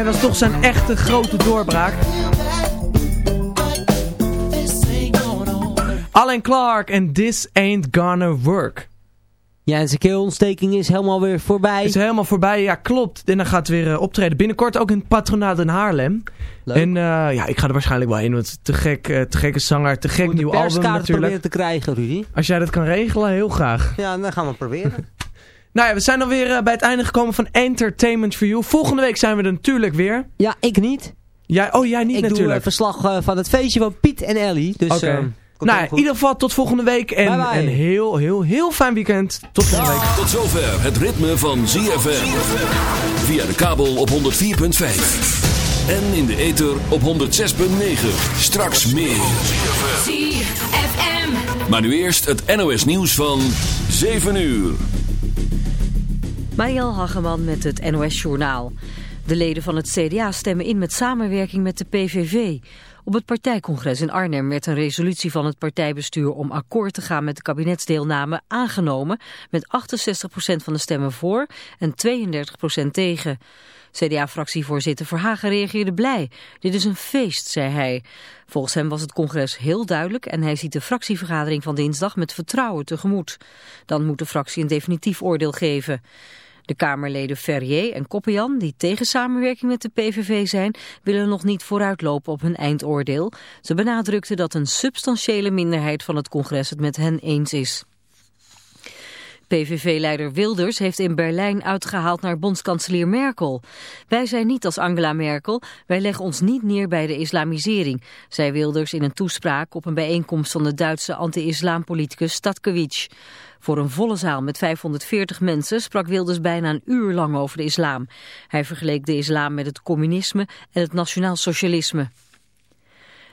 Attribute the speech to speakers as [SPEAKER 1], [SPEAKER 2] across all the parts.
[SPEAKER 1] Hiermee was toch zijn echte grote doorbraak. Alan Clark en This Ain't Gonna Work.
[SPEAKER 2] Ja, en zijn keelontsteking is helemaal weer voorbij.
[SPEAKER 1] Is helemaal voorbij, ja klopt. En dan gaat weer uh, optreden. Binnenkort ook in het patronaat in Haarlem.
[SPEAKER 2] Leuk.
[SPEAKER 1] En uh, ja, ik ga er waarschijnlijk wel in. Want te gek, uh, te gekke zanger, te gek nieuw album natuurlijk.
[SPEAKER 2] proberen te krijgen, Rudy.
[SPEAKER 1] Als jij dat kan regelen, heel graag.
[SPEAKER 2] Ja, dan gaan we proberen.
[SPEAKER 1] Nou ja, we zijn alweer bij het einde gekomen van Entertainment for You. Volgende week zijn we er natuurlijk weer.
[SPEAKER 2] Ja, ik niet.
[SPEAKER 1] Jij, oh, jij niet
[SPEAKER 2] ik
[SPEAKER 1] natuurlijk. Ik
[SPEAKER 2] doe verslag van het feestje van Piet en Ellie. Dus...
[SPEAKER 1] Oké. Okay. Nou, in ieder geval tot volgende week. En
[SPEAKER 2] bye bye.
[SPEAKER 1] een heel, heel, heel fijn weekend. Tot volgende week.
[SPEAKER 3] Tot zover het ritme van ZFM. Via de kabel op 104.5. En in de ether op 106.9. Straks meer.
[SPEAKER 4] ZFM.
[SPEAKER 3] Maar nu eerst het NOS nieuws van 7 uur.
[SPEAKER 5] Mariel Hageman met het NOS Journaal. De leden van het CDA stemmen in met samenwerking met de PVV... Op het partijcongres in Arnhem werd een resolutie van het partijbestuur om akkoord te gaan met de kabinetsdeelname aangenomen met 68% van de stemmen voor en 32% tegen. CDA-fractievoorzitter Verhagen reageerde blij. Dit is een feest, zei hij. Volgens hem was het congres heel duidelijk en hij ziet de fractievergadering van dinsdag met vertrouwen tegemoet. Dan moet de fractie een definitief oordeel geven. De Kamerleden Ferrier en Koppian, die tegen samenwerking met de PVV zijn, willen nog niet vooruitlopen op hun eindoordeel. Ze benadrukten dat een substantiële minderheid van het congres het met hen eens is. PVV-leider Wilders heeft in Berlijn uitgehaald naar bondskanselier Merkel. Wij zijn niet als Angela Merkel, wij leggen ons niet neer bij de islamisering, zei Wilders in een toespraak op een bijeenkomst van de Duitse anti-islampoliticus Statkiewicz. Voor een volle zaal met 540 mensen sprak Wilders bijna een uur lang over de islam. Hij vergeleek de islam met het communisme en het nationaal socialisme.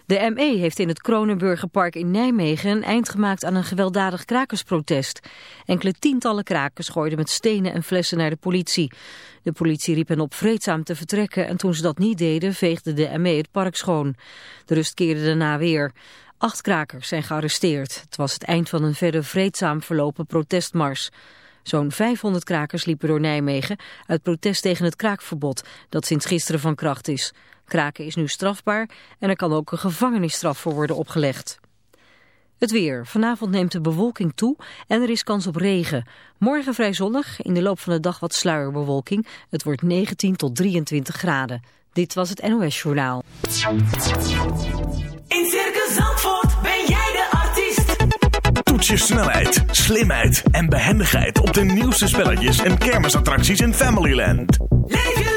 [SPEAKER 5] De ME heeft in het Kronenburgerpark in Nijmegen een eind gemaakt aan een gewelddadig krakersprotest. Enkele tientallen krakers gooiden met stenen en flessen naar de politie. De politie riep hen op vreedzaam te vertrekken en toen ze dat niet deden veegde de ME het park schoon. De rust keerde daarna weer. Acht krakers zijn gearresteerd. Het was het eind van een verder vreedzaam verlopen protestmars. Zo'n 500 krakers liepen door Nijmegen uit protest tegen het kraakverbod dat sinds gisteren van kracht is. Kraken is nu strafbaar en er kan ook een gevangenisstraf voor worden opgelegd. Het weer. Vanavond neemt de bewolking toe en er is kans op regen. Morgen vrij zonnig, in de loop van de dag wat sluierbewolking. Het wordt 19 tot 23 graden. Dit was het NOS Journaal.
[SPEAKER 4] In Circus Zandvoort ben jij de artiest.
[SPEAKER 6] Toets je snelheid, slimheid en behendigheid op de nieuwste spelletjes en kermisattracties in Familyland.
[SPEAKER 4] Leef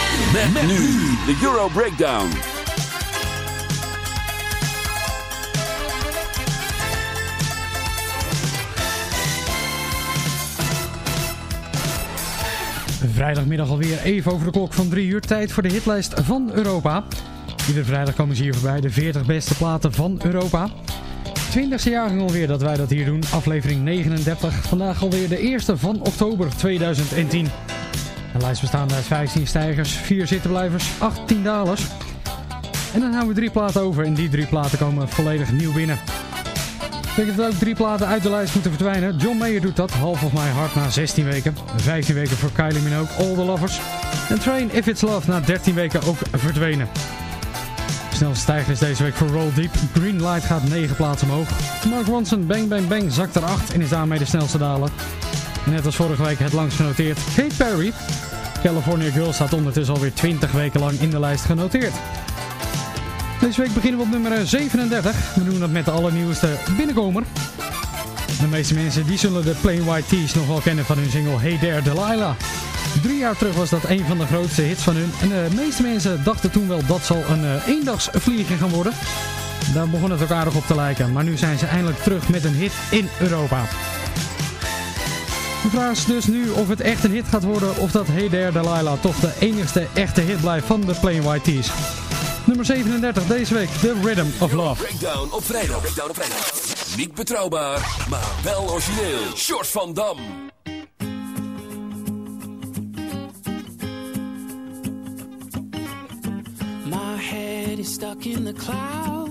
[SPEAKER 3] Met, nu de Euro Breakdown.
[SPEAKER 7] Vrijdagmiddag alweer even over de klok van 3 uur. Tijd voor de hitlijst van Europa. Iedere vrijdag komen ze hier voorbij, de 40 beste platen van Europa. 20e jaargang alweer dat wij dat hier doen, aflevering 39. Vandaag alweer de eerste van oktober 2010. De lijst bestaat uit 15 stijgers, 4 zittenblijvers, 18 dalers. En dan houden we drie platen over en die drie platen komen volledig nieuw binnen. Betekent dat ook drie platen uit de lijst moeten verdwijnen. John Mayer doet dat, Half of My Heart na 16 weken. 15 weken voor Kylie Minogue, All The Lovers. En Train If It's Love na 13 weken ook verdwenen. Snelste stijger is deze week voor Roll Deep. Green Light gaat 9 plaatsen omhoog. Mark Ronson, Bang Bang Bang, zakt er 8 en is daarmee de snelste daler. Net als vorige week het langst genoteerd Kate Perry. California Girl staat ondertussen alweer 20 weken lang in de lijst genoteerd. Deze week beginnen we op nummer 37. We doen dat met de allernieuwste binnenkomer. De meeste mensen die zullen de Plain White Tees nog wel kennen van hun single Hey There Delilah. Drie jaar terug was dat een van de grootste hits van hun. En de meeste mensen dachten toen wel dat zal een uh, eendagsvliegen gaan worden. Daar begon het ook aardig op te lijken. Maar nu zijn ze eindelijk terug met een hit in Europa. De vraag is dus nu of het echt een hit gaat worden of dat Hey There Delilah toch de enigste echte hit blijft van de Plain White Tees. Nummer 37 deze week, The Rhythm of Love.
[SPEAKER 3] Breakdown op vrijdag. Breakdown op vrijdag. Niet betrouwbaar, maar wel origineel. Short van Dam.
[SPEAKER 8] My head is stuck in the clouds.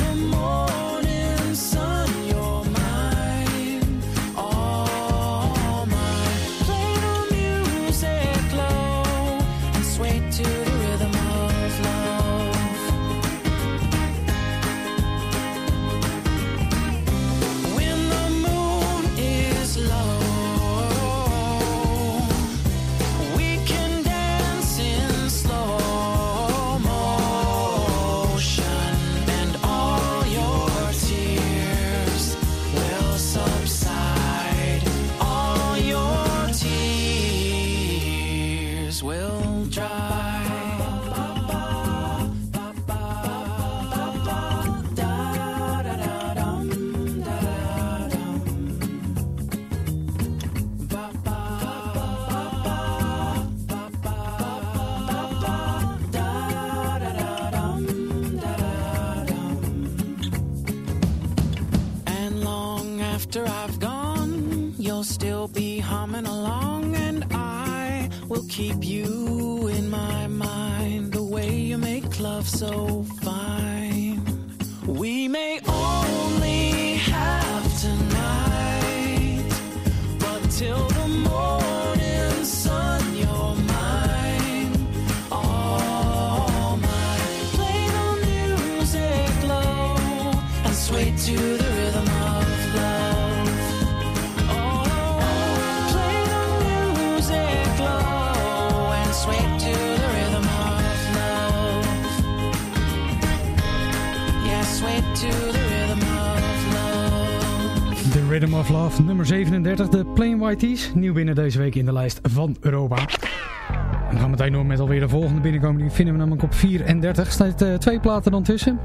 [SPEAKER 7] Nieuw binnen deze week in de lijst van Europa. We gaan meteen door met alweer de volgende binnenkomen. Die vinden we namelijk op 34. Er staat eh, twee platen dan tussen.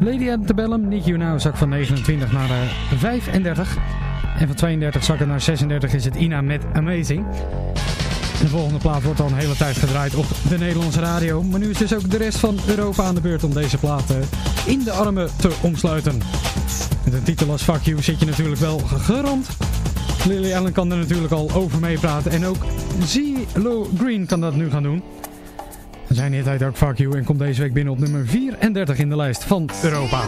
[SPEAKER 7] Lady Antebellum, Nick You Now, zak van 29 naar eh, 35. En van 32 zakken naar 36 is het Ina met Amazing. De volgende plaat wordt al een hele tijd gedraaid op de Nederlandse radio. Maar nu is dus ook de rest van Europa aan de beurt om deze plaat eh, in de armen te omsluiten. Met een titel als Fuck You zit je natuurlijk wel gerand. Lily Allen kan er natuurlijk al over meepraten. En ook Zelo Green kan dat nu gaan doen. En zijn hit heet ook Fuck You en komt deze week binnen op nummer 34 in de lijst van Europa.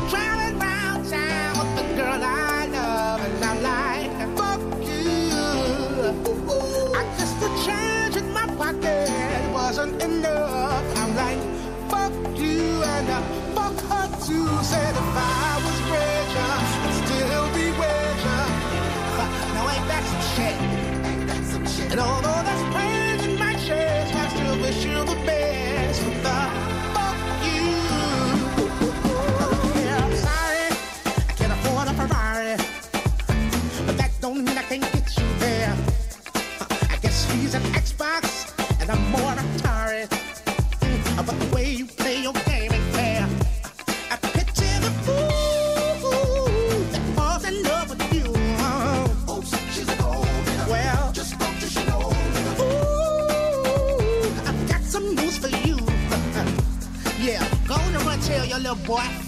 [SPEAKER 9] boy.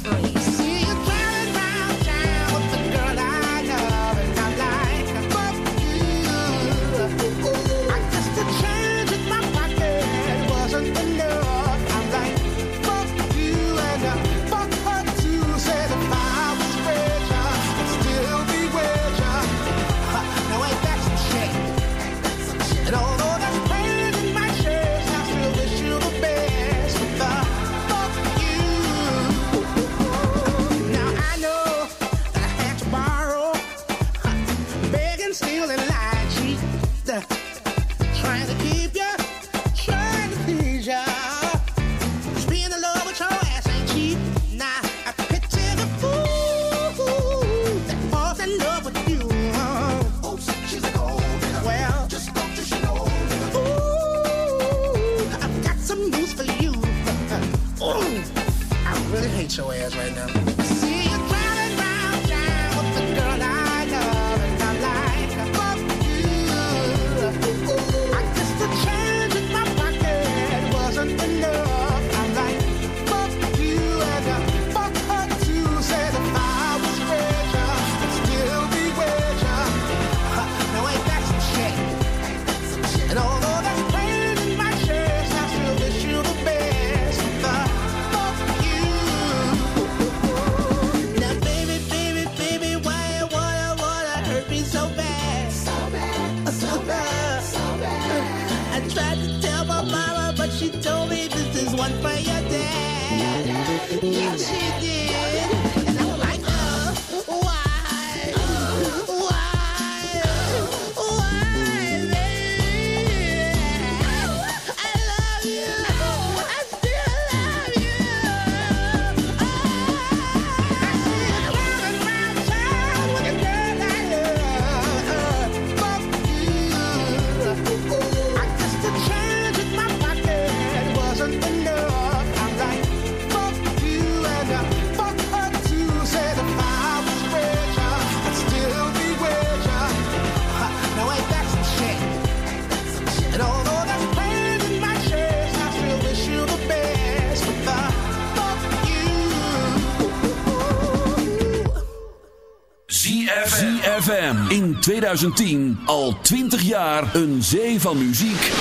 [SPEAKER 3] 2010 al 20 jaar een zee van muziek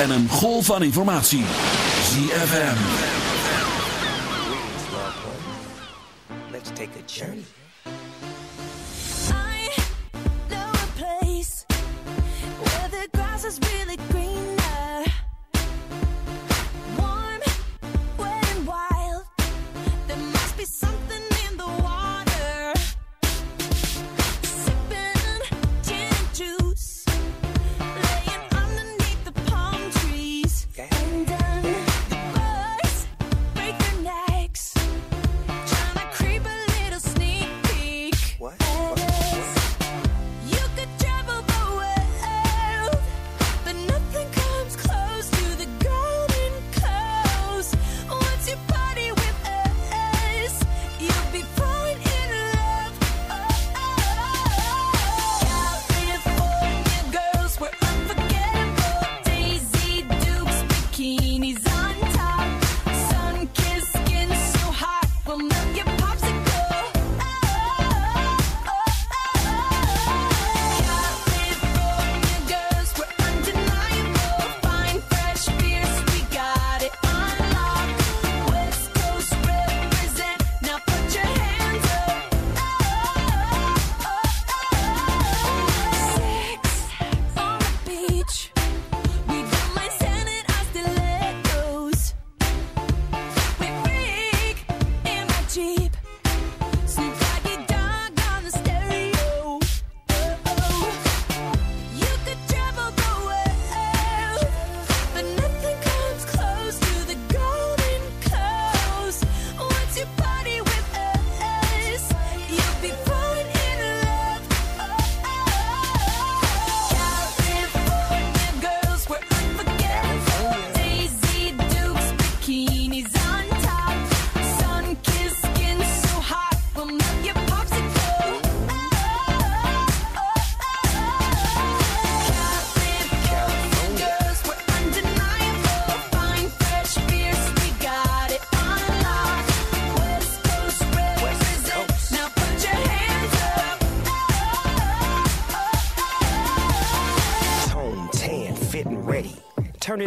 [SPEAKER 3] en een golf van informatie. ZFM.
[SPEAKER 10] Let's take a journey.
[SPEAKER 4] I know a place where the grass is really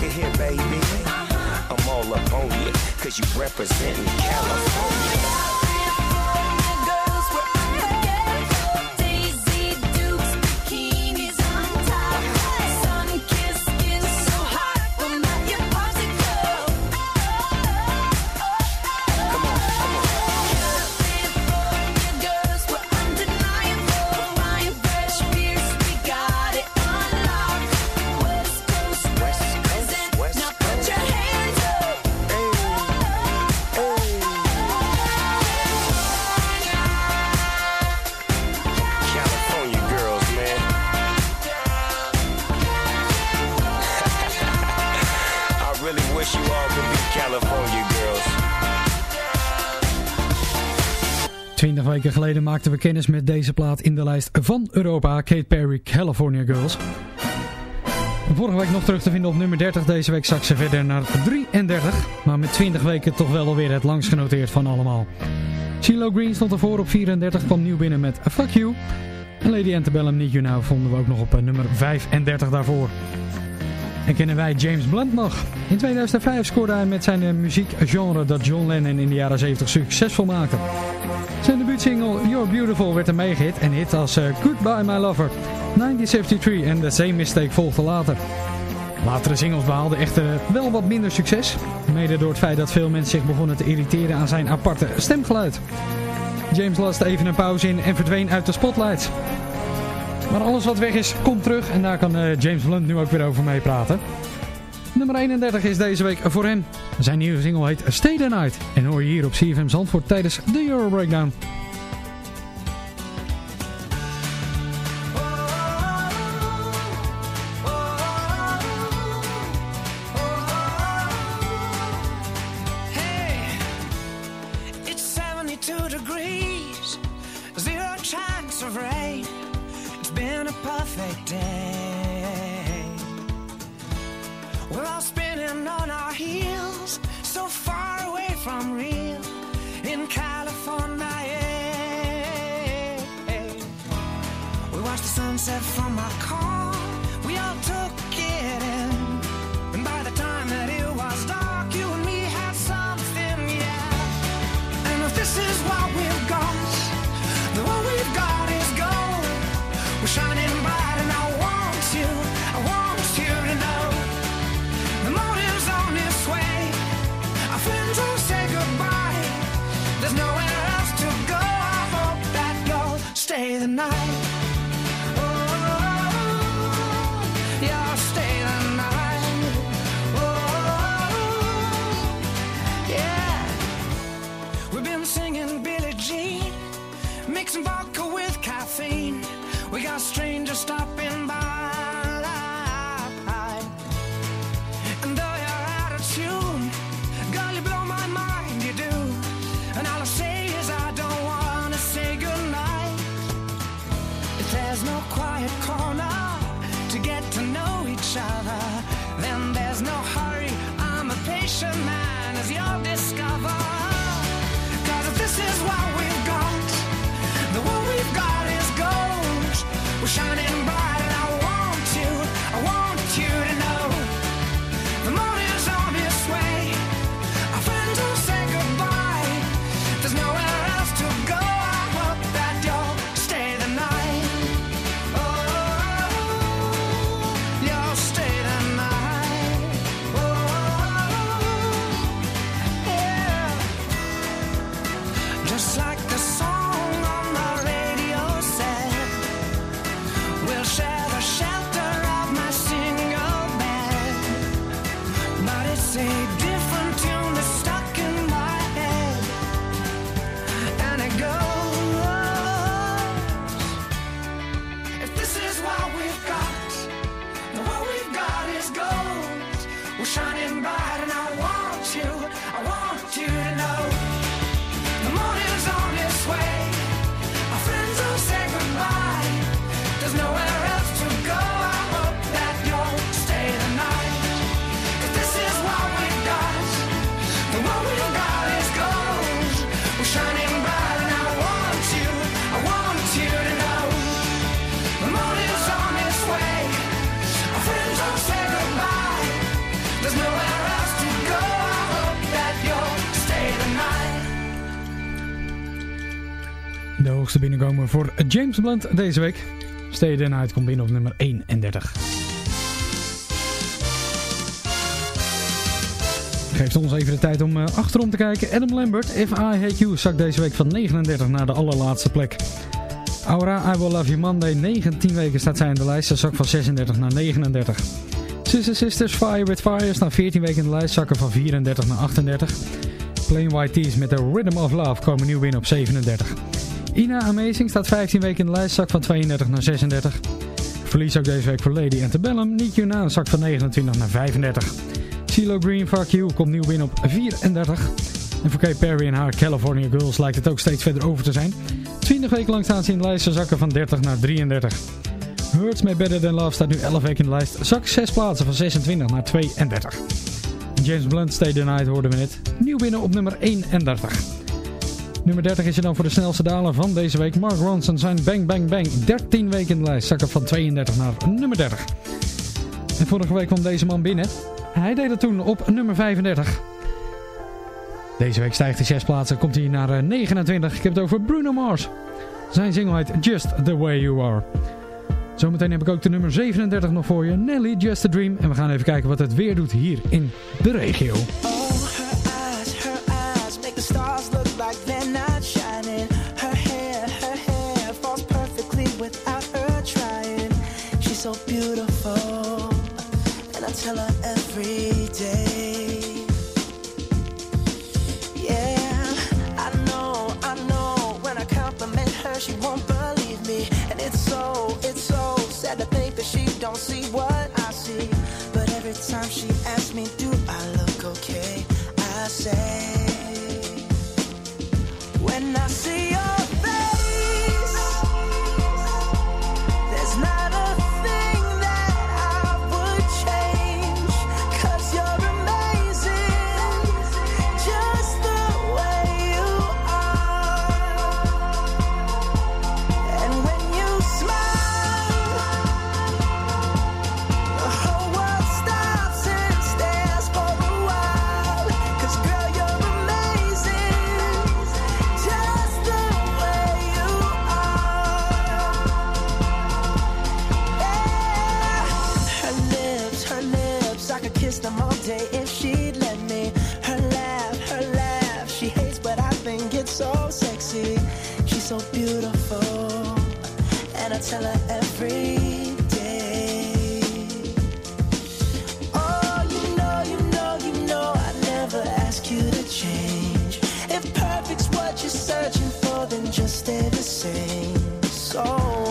[SPEAKER 10] Look here, baby. I'm all up on you, cause you representing California. California girls.
[SPEAKER 11] 20 weken geleden maakten we kennis met deze plaat in de lijst van Europa, Kate Perry, California Girls. Vorige week nog terug te vinden op nummer 30, deze week zak ze verder naar 33, maar met 20 weken toch wel alweer het langst genoteerd van allemaal. CeeLo Green stond ervoor op 34, kwam nieuw binnen met Fuck You. En Lady Antebellum Need You Now vonden we ook nog op eh, nummer 35 daarvoor. En kennen wij James Blunt nog? In 2005 scoorde hij met zijn eh, muziekgenre dat John Lennon in de jaren 70 succesvol maakte. Zijn debuutsingle You're Beautiful werd een megahit en hit als eh, Goodbye My Lover, 1973 en The Same Mistake volgde later. Latere singles behaalden echter wel wat minder succes, mede door het feit dat veel mensen zich begonnen te irriteren aan zijn aparte stemgeluid. James laste even een pauze in en verdween uit de spotlights. Maar alles wat weg is, komt terug en daar kan eh, James Blunt nu ook weer over meepraten. Nummer 31 is deze week voor hem. Zijn nieuwe single heet Stay the Night en hoor je hier op CFM Zandvoort tijdens de Euro Breakdown.
[SPEAKER 7] Hoogste binnenkomen voor James Blunt deze week. Stay the Night komt binnen op nummer 31. Geeft ons even de tijd om uh, achterom te kijken. Adam Lambert, If I Hate You, zakt deze week van 39 naar de allerlaatste plek. Aura, I Will Love You Monday, 19 weken staat zij in de lijst. Zak van 36 naar 39. Sister Sisters, Fire With Fire staan 14 weken in de lijst. Zakken van 34 naar 38. Plain White Tees met The Rhythm of Love komen nieuw binnen op 37. Ina Amazing staat 15 weken in de lijst. Zak van 32 naar 36. Verlies ook deze week voor Lady Antebellum. Niet You zak van 29 naar 35. CeeLo Green, Fuck You, komt nieuw binnen op 34. En voor Kay Perry en haar California Girls lijkt het ook steeds verder over te zijn. 20 weken lang staan ze in de lijst, zakken van 30 naar 33. Hurts Me Better Than Love staat nu 11 weken in de lijst, zak 6 plaatsen van 26 naar 32. James Blunt Stay the Night hoorden we net, nieuw binnen op nummer 31. Nummer 30 is er dan voor de snelste daler van deze week. Mark Ronson zijn Bang Bang Bang, 13 weken in de lijst, zakken van 32 naar nummer 30. En vorige week kwam deze man binnen. Hij deed het toen op nummer 35. Deze week stijgt hij 6 plaatsen, komt hij naar 29. Ik heb het over Bruno Mars. Zijn single Just The Way You Are. Zometeen heb ik ook de nummer 37 nog voor je. Nelly, Just A Dream. En we gaan even kijken wat het weer doet hier in de regio.
[SPEAKER 11] Searching for, then just stay the same. So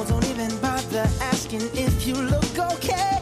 [SPEAKER 11] don't even bother asking if you look okay.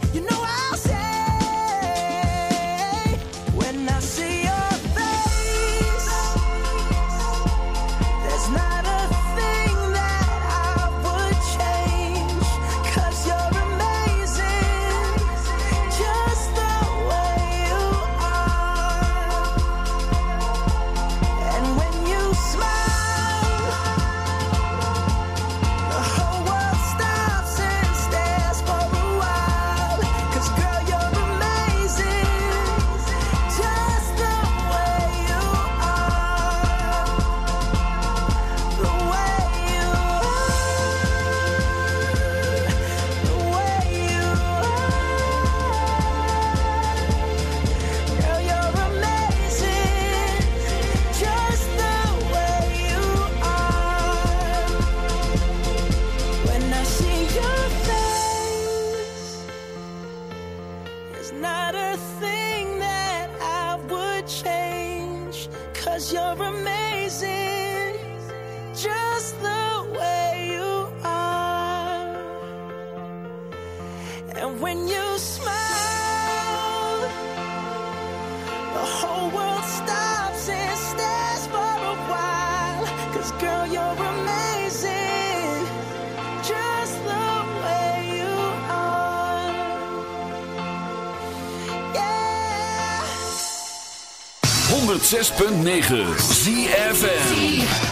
[SPEAKER 3] 106.9 ZFM.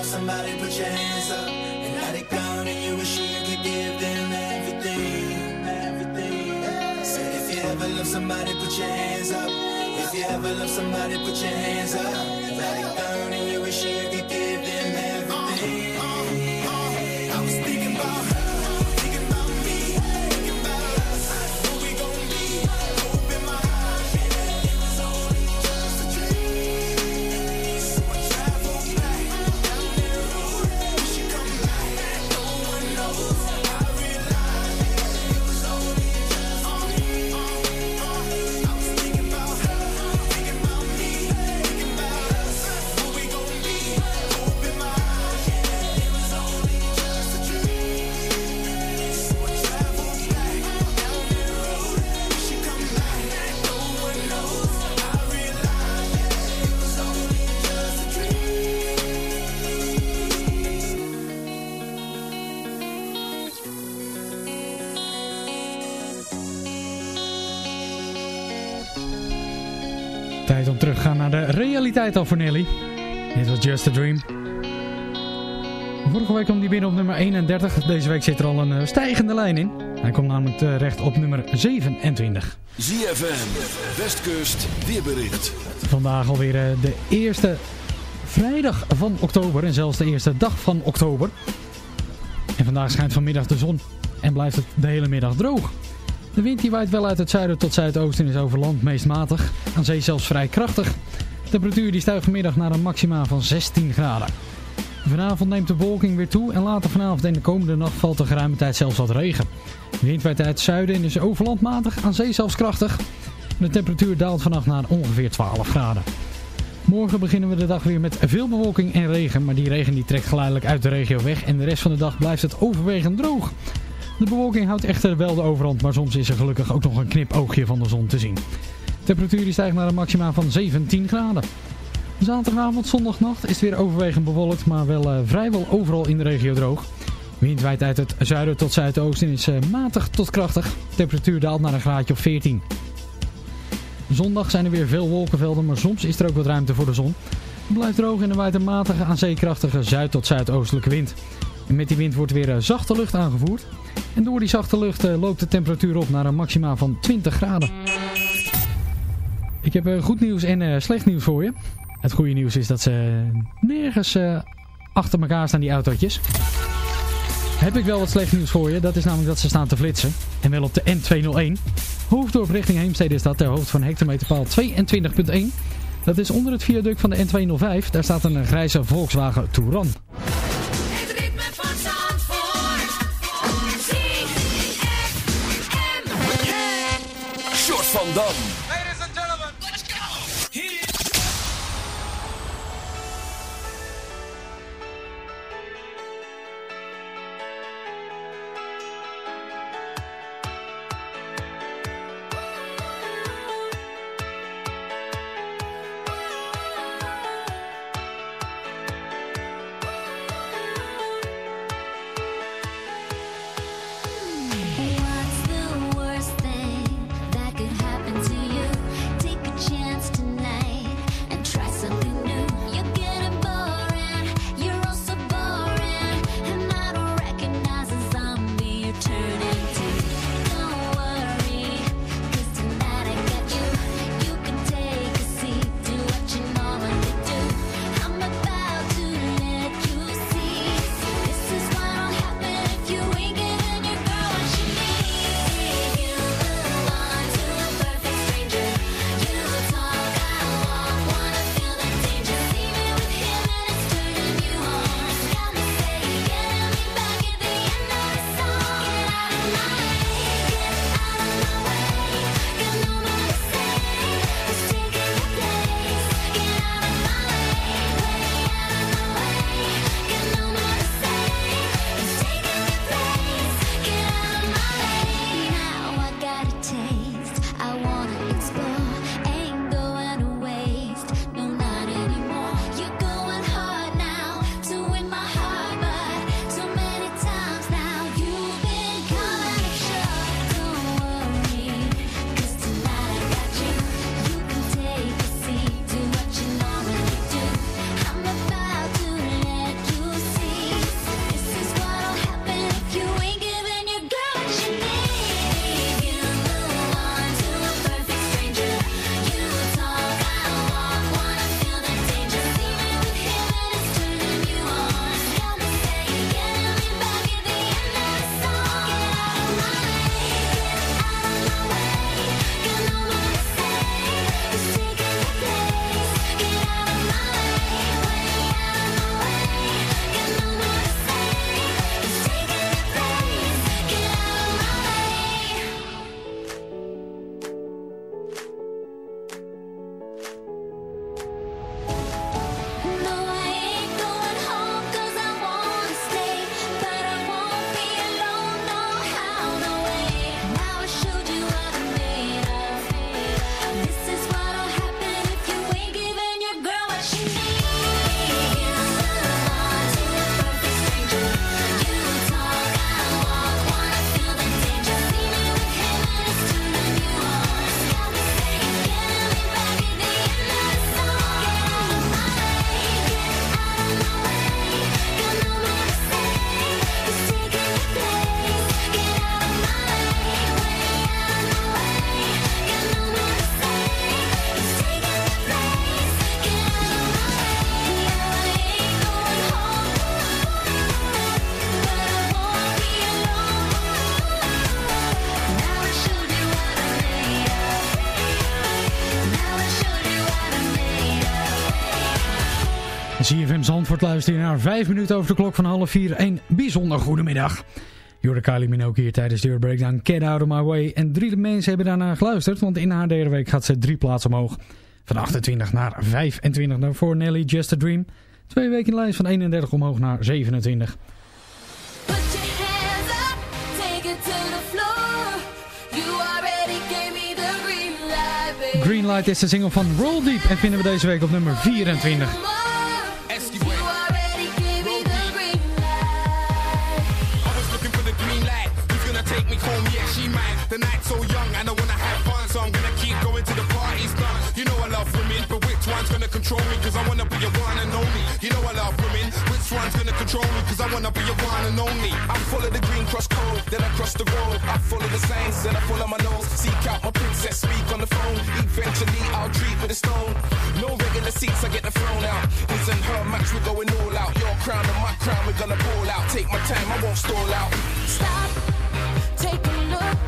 [SPEAKER 12] Love somebody, put your hands up. And let it go, and you wish you could give them everything, everything. Say if you ever love somebody, put your hands up. If you ever love somebody, put your hands up.
[SPEAKER 7] Realiteit al voor Nelly. Dit was Just a Dream. Vorige week kwam die binnen op nummer 31. Deze week zit er al een eh, stijgende lijn in. Hij komt namelijk terecht op nummer 27.
[SPEAKER 3] ZFM, Westkust, weerbericht.
[SPEAKER 7] Vandaag alweer eh, de eerste vrijdag van oktober en zelfs de eerste dag van oktober. En vandaag schijnt vanmiddag de zon en blijft het de hele middag droog. De wind die waait wel uit het zuiden tot zuidoosten en is over land meest matig. Aan zee zelfs vrij krachtig. De temperatuur die stijgt vanmiddag naar een maxima van 16 graden. Vanavond neemt de bewolking weer toe en later vanavond en de komende nacht valt er geruime tijd zelfs wat regen. De wind uit het zuiden en is over land matig, aan zee zelfs krachtig. De temperatuur daalt vannacht naar ongeveer 12 graden. Morgen beginnen we de dag weer met veel bewolking en regen, maar die regen die trekt geleidelijk uit de regio weg en de rest van de dag blijft het overwegend droog. De bewolking houdt echter wel de overhand, maar soms is er gelukkig ook nog een knipoogje van de zon te zien. Temperatuur die stijgt naar een maxima van 17 graden. Zaterdagavond, zondagnacht is het weer overwegend bewolkt, maar wel eh, vrijwel overal in de regio droog. Wind waait uit het zuiden tot zuidoosten en is eh, matig tot krachtig. Temperatuur daalt naar een graadje op 14. Zondag zijn er weer veel wolkenvelden, maar soms is er ook wat ruimte voor de zon. Het blijft droog en er waait een matige aan zeekrachtige zuid- tot zuidoostelijke wind. En met die wind wordt weer eh, zachte lucht aangevoerd. En door die zachte lucht loopt de temperatuur op naar een maxima van 20 graden. Ik heb eh, goed nieuws en eh, slecht nieuws voor je. Het goede nieuws is dat ze nergens eh, achter elkaar staan, die autootjes. Heb ik wel wat slecht nieuws voor je. Dat is namelijk dat ze staan te flitsen. En wel op de N201. Hoofddorp richting Heemstede is dat ter hoogte van hectometerpaal 22.1. Dat is onder het viaduct van de N205. Daar staat een grijze Volkswagen Touran.
[SPEAKER 13] Het ritme van Zandvoort.
[SPEAKER 3] Short van Dam.
[SPEAKER 7] CFM Zandvoort luister je naar 5 minuten over de klok van half 4. Een bijzonder goede middag. Jorde Kylie Minogue hier tijdens de Euro Breakdown Get Out of My Way. En drie mensen hebben daarna geluisterd, want in haar derde week gaat ze drie plaatsen omhoog. Van 28 naar 25 naar voor Nelly Just a Dream. Twee weken in lijst van 31 omhoog naar 27.
[SPEAKER 4] Put your hands up, take it to the floor. You already gave me the green light, baby.
[SPEAKER 7] Greenlight is de single van Roll Deep en vinden we deze week op nummer 24.
[SPEAKER 4] The
[SPEAKER 14] night's so young and I wanna have fun, so I'm gonna keep going to the party's done. You know I love women, but which one's gonna control me? Cause I wanna be your one and only. You know I love women, which one's gonna control me? Cause I wanna be your one and only. I follow the green cross code, then I cross the road. I follow the signs, then I follow my nose. Seek out my princess, speak on the phone. Eventually I'll treat with a stone. No regular seats, I get the throne out. His and her match, we're going all out. Your crown and my crown, we're gonna ball out. Take my time, I won't stall out.
[SPEAKER 4] Stop, take a look,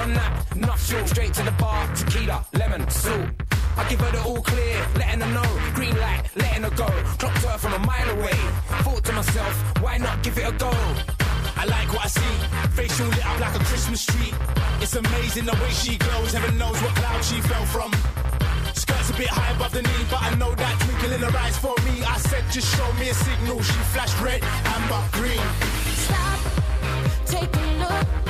[SPEAKER 14] on that. Short, straight to the bar. Tequila, lemon, salt. I give her the all clear, letting her know. Green light, letting her go. Clocked her from a mile away. Thought to myself, why not give it a go? I like what I see. Facial lit up like a Christmas tree. It's amazing the way she glows. Heaven knows what cloud she fell from. Skirt's a bit high above the knee, but I know that twinkle in her eyes for me. I said, just show me a signal. She flashed red, amber, green.
[SPEAKER 4] Stop, take a look,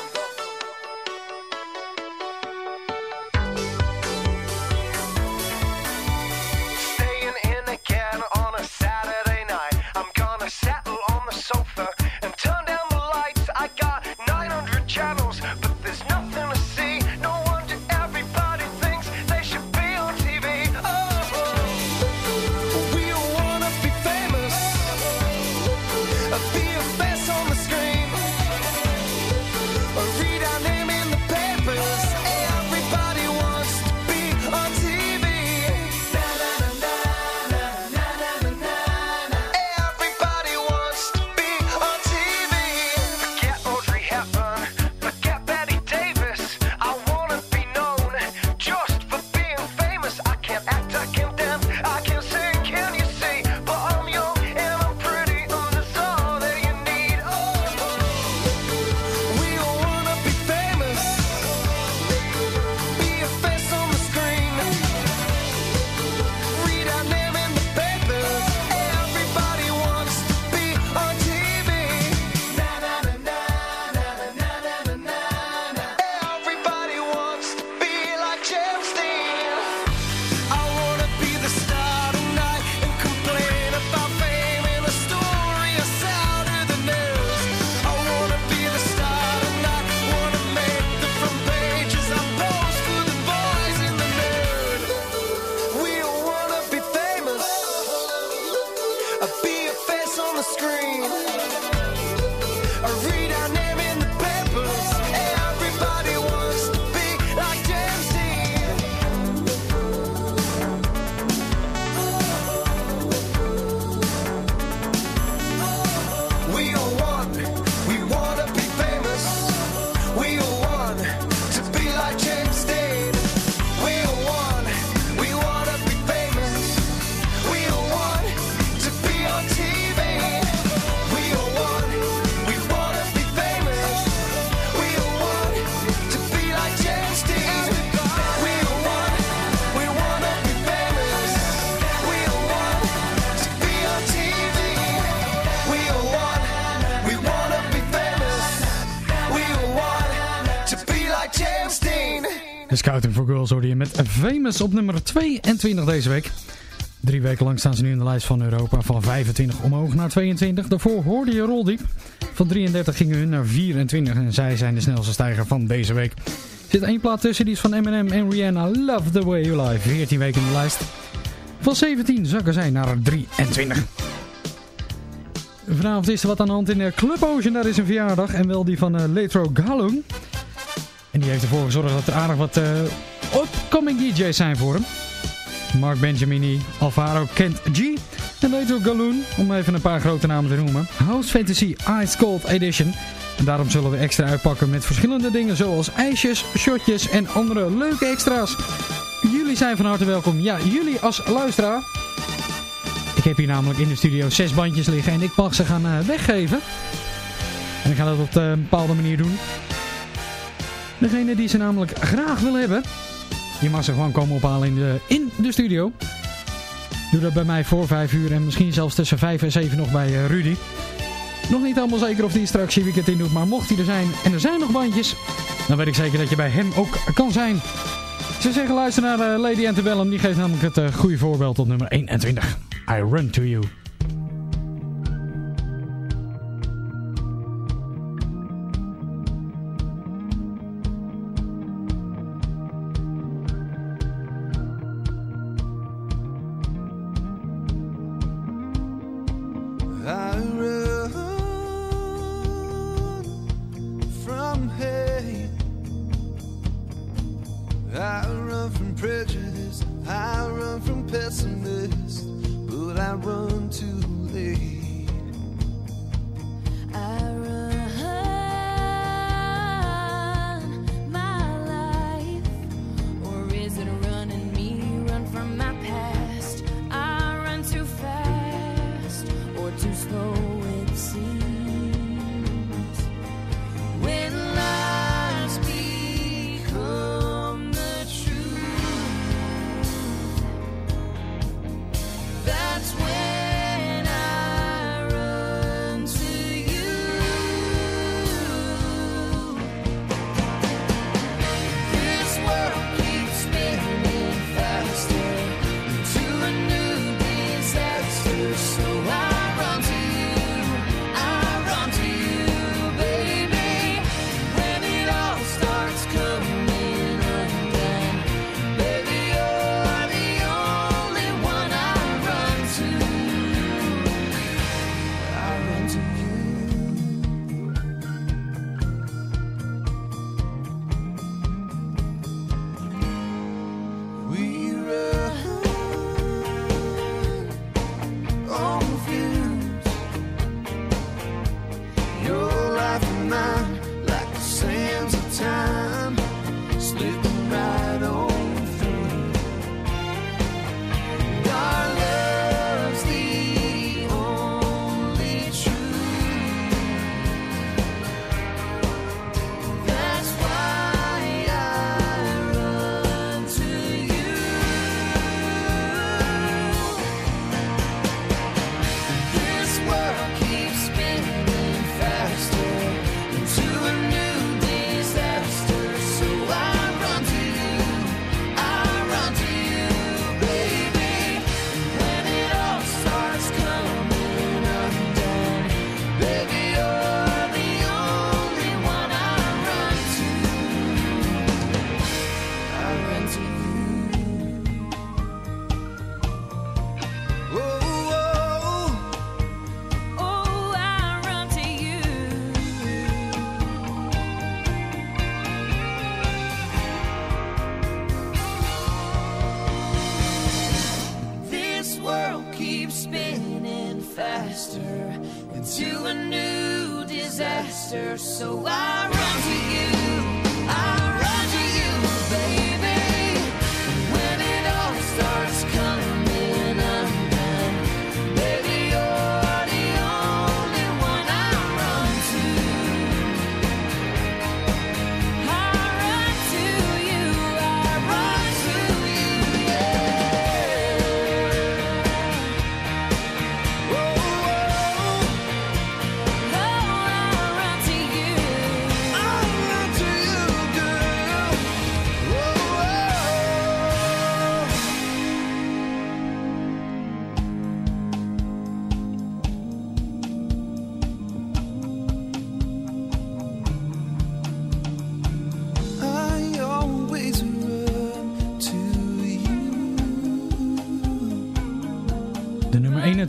[SPEAKER 15] I be a face on the screen.
[SPEAKER 11] Scouting for Girls hoorde je met Famous op nummer 22 deze week. Drie weken lang staan ze nu in de lijst van Europa. Van 25 omhoog naar 22. Daarvoor hoorde je Roldiep. Van 33 gingen hun naar 24 en zij zijn de snelste stijger van deze week. Er zit één plaat tussen, die is van Eminem en Rihanna. Love the way you lie. 14 weken in de lijst. Van 17 zakken zij naar 23. Vanavond is er wat aan de hand in eh, Club Ocean. Daar is een verjaardag. En wel die van uh, Letro Galung. En die heeft ervoor gezorgd dat er aardig wat upcoming DJ's zijn voor hem. Mark Benjamini, Alvaro Kent G en Letro Galoon, om even een paar grote namen te noemen. House Fantasy Ice Cold Edition. En daarom zullen we extra uitpakken met verschillende dingen zoals ijsjes, shotjes en andere leuke extra's. Jullie zijn van harte welkom. Ja, jullie als luisteraar. Ik heb hier namelijk in de studio zes bandjes liggen en ik mag ze gaan uh, weggeven. En ik ga dat op een bepaalde manier doen. Degene die ze namelijk graag wil hebben, die mag ze gewoon komen ophalen in de, in de studio. Doe dat bij mij voor 5 uur en misschien zelfs tussen 5 en 7 nog bij uh, Rudy. Nog niet helemaal zeker of hij straks je weekend in doet, maar mocht hij er zijn en er zijn nog bandjes, dan weet ik zeker dat je bij hem ook kan zijn. Ze zeggen luister naar uh, Lady Antebellum, die geeft namelijk het uh, goede voorbeeld op nummer 21. I Run To You.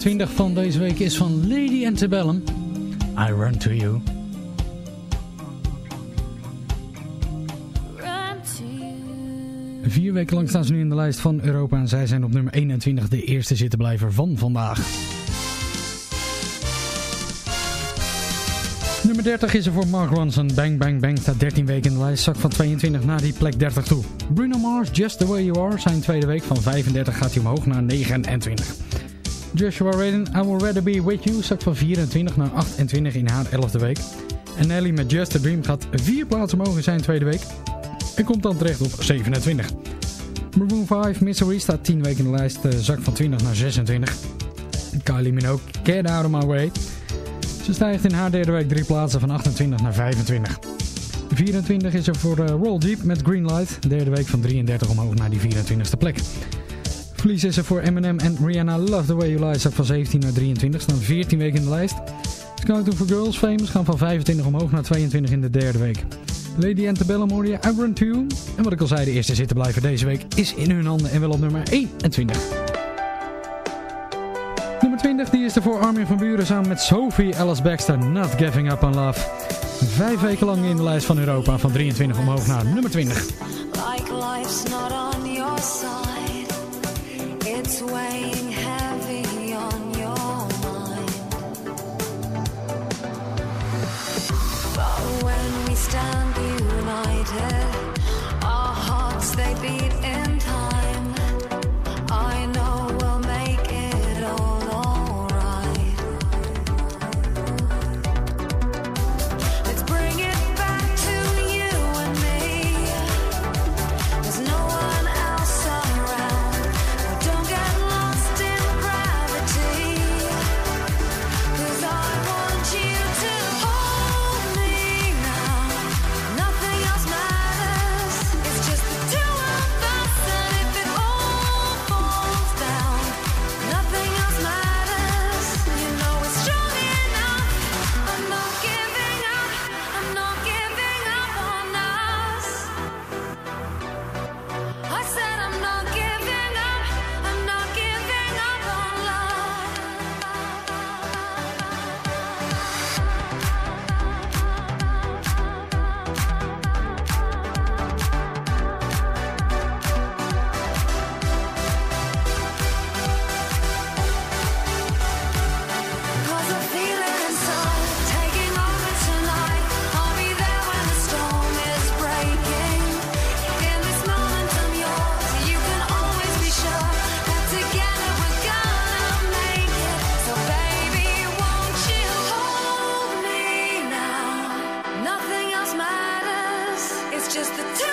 [SPEAKER 7] 21 van deze week is van Lady Antebellum. I Run To You. Vier weken lang staan ze nu in de lijst van Europa en zij zijn op nummer 21 de eerste zittenblijver van vandaag. Nummer 30 is er voor Mark Ronson. Bang Bang Bang staat 13 weken in de lijst. Zak van 22 naar die plek 30 toe. Bruno Mars, Just The Way You Are. Zijn tweede week van 35 gaat hij omhoog naar 29. Joshua Radin, I Will Rather Be With You. Zak van 24 naar 28 in haar 11e week. En Nelly met Just A Dream gaat 4 plaatsen omhoog in zijn tweede week. En komt dan terecht op 27. Maroon 5, Misery staat 10 weken in de lijst. Zak van 20 naar 26. Kylie Minogue, Get Out of My Way. Ze stijgt in haar derde week drie plaatsen van 28 naar 25. 24 is er voor uh, Roll Deep met Greenlight. Derde week van 33 omhoog naar die 24ste plek. Verlies is er voor Eminem en Rihanna Love The Way You Lie. Zak van 17 naar 23. Staan 14 weken in de lijst. Scouting for Girls Famous gaan van 25 omhoog naar 22 in de derde week. Lady Antebellum hoor je I Run You. En wat ik al zei, de eerste zitten blijven deze week is in hun handen en wel op nummer 21. Nummer 20 die is er voor Armin van Buren samen met Sophie Alice Baxter. Not Giving Up on Love. Vijf weken lang in de lijst van Europa van 23 omhoog naar nummer 20.
[SPEAKER 5] Like life's not on your side. But when we stand united, just the time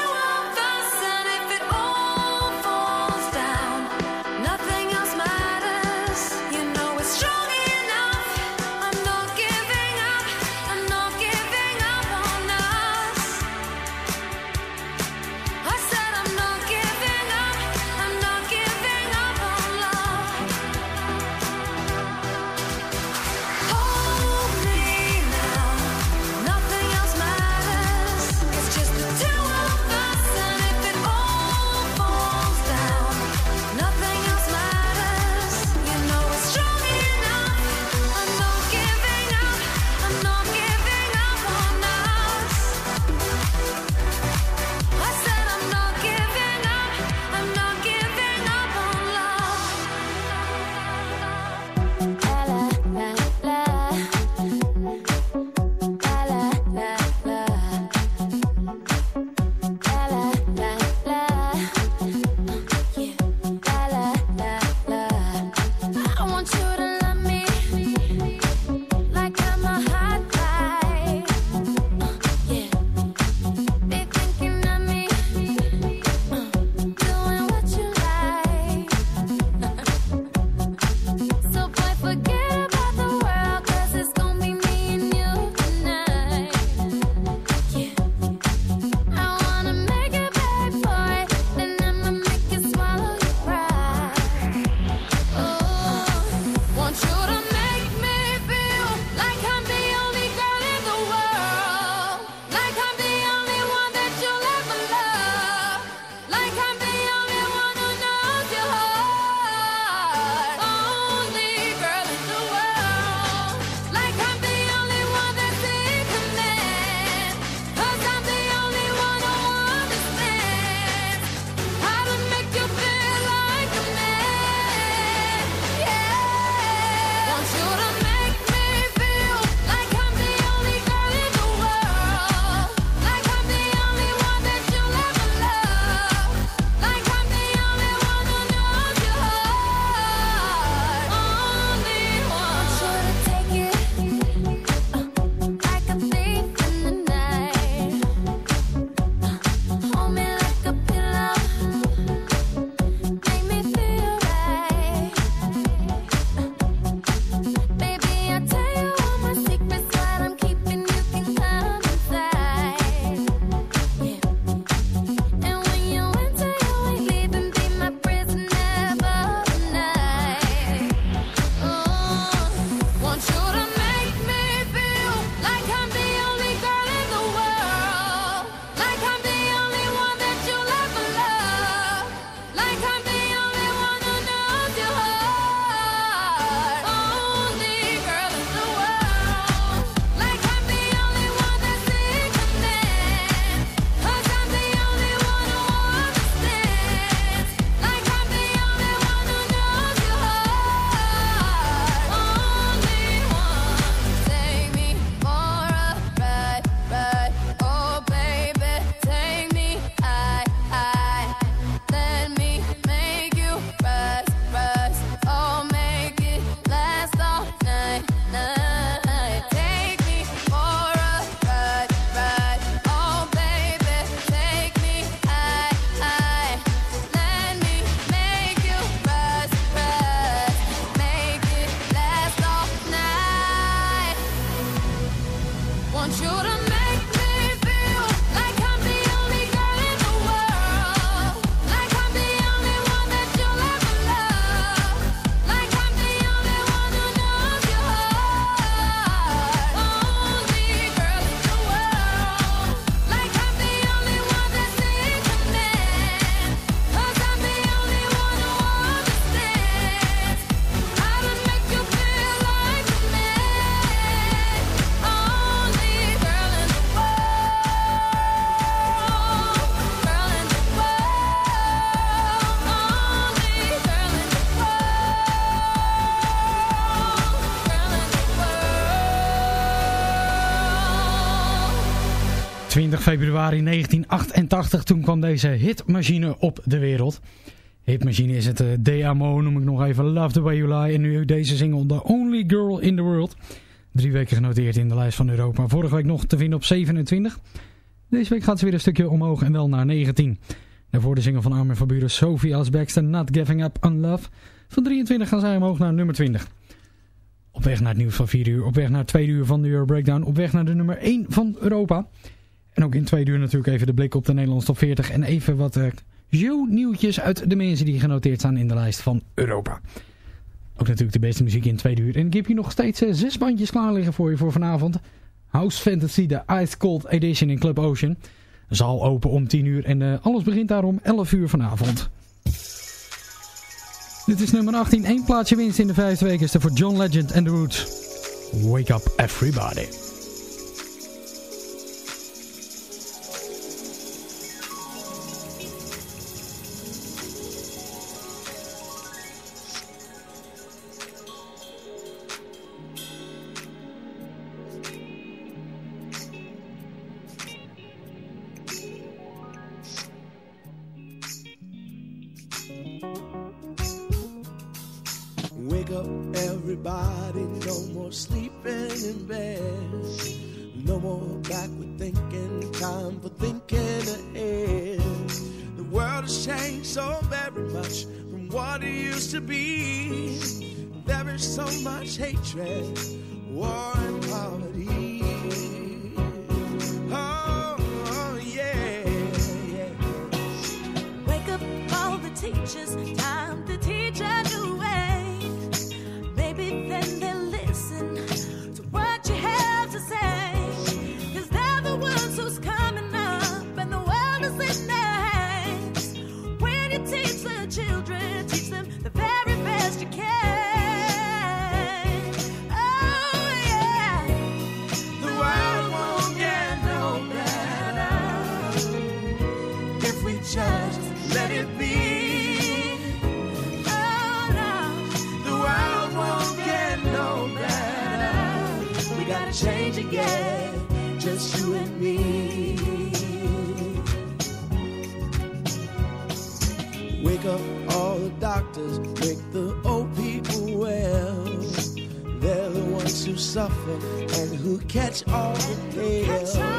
[SPEAKER 7] 20 februari 1988, toen kwam deze hitmachine op de wereld. Hitmachine is het uh, DMO, noem ik nog even, Love the Way You Lie. En nu deze single, The Only Girl in the World. Drie weken genoteerd in de lijst van Europa. Vorige week nog te vinden op 27. Deze week gaat ze weer een stukje omhoog en wel naar 19. Daarvoor de single van Armin van Buren, Sophie als Not Giving Up on Love. Van 23 gaan zij omhoog naar nummer 20. Op weg naar het nieuws van 4 uur, op weg naar het tweede uur van de Euro Breakdown, op weg naar de nummer 1 van Europa. En ook in twee uur natuurlijk even de blik op de Nederlandse top 40 en even wat uh, nieuwtjes uit de mensen die genoteerd staan in de lijst van Europa. Ook natuurlijk de beste muziek in twee uur. En ik heb hier nog steeds uh, zes bandjes klaar liggen voor je voor vanavond. House Fantasy, de Ice Cold Edition in Club Ocean. Zaal open om 10 uur en uh, alles begint daarom 11 uur vanavond. Dit is nummer 18, één plaatsje winst in de vijfde week is er voor John Legend and The Roots. Wake up everybody.
[SPEAKER 4] Catch all the hail.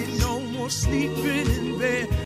[SPEAKER 4] No more sleeping in bed.